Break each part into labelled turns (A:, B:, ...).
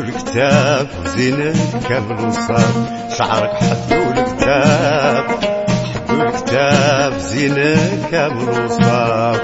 A: الكتاب. زينة كامل وصاب شعرك حدو الكتاب. حدو الكتاب زينة كامل وصاب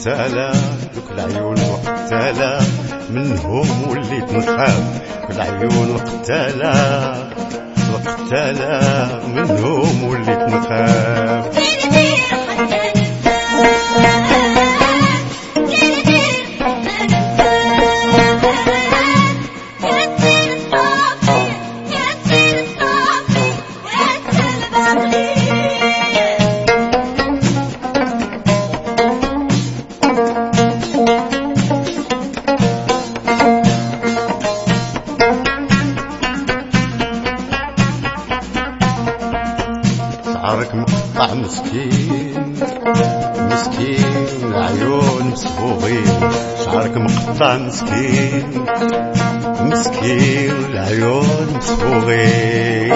A: القتالة دوك العيون القتالة منهم وليت نخاف العيون القتالة القتالة منهم وليت نخاف مسكين مسكين عيون مصفوغين شعرك مقطع مسكين مسكين العيون مصفوغين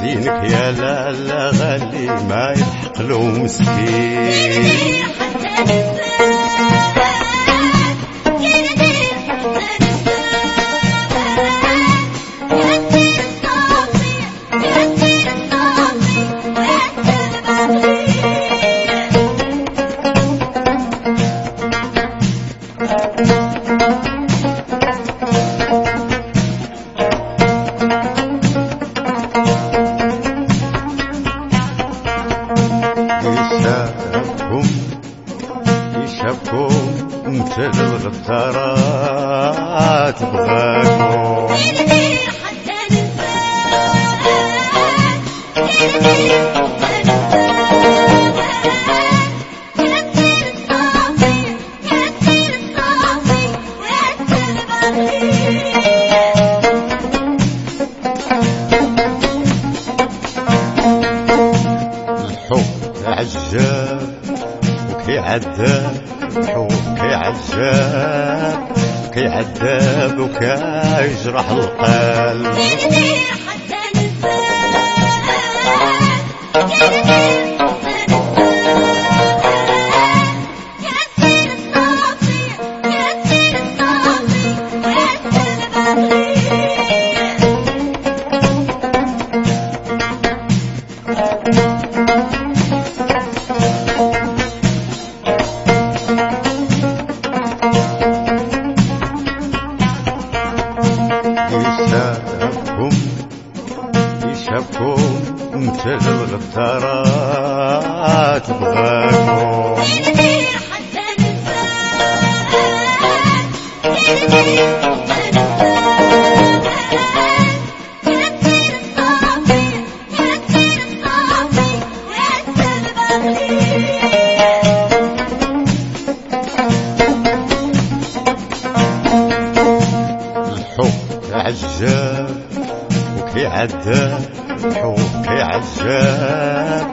A: زينك يا لا لا غالي ما يلحق له مسكين. يشافهم يشافكم مثل الغتارات بغاكم الحب عجاب وكيعذب. الحب كيعجاب كيعذب وكيجرح القلب. يشافكم يشافكم مثل الغدارات بغاكم الحب وكيعذب الحب كيعجاب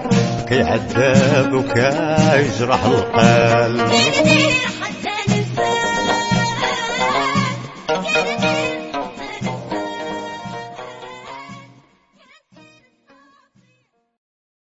A: كيعذب وكيجرح القلب.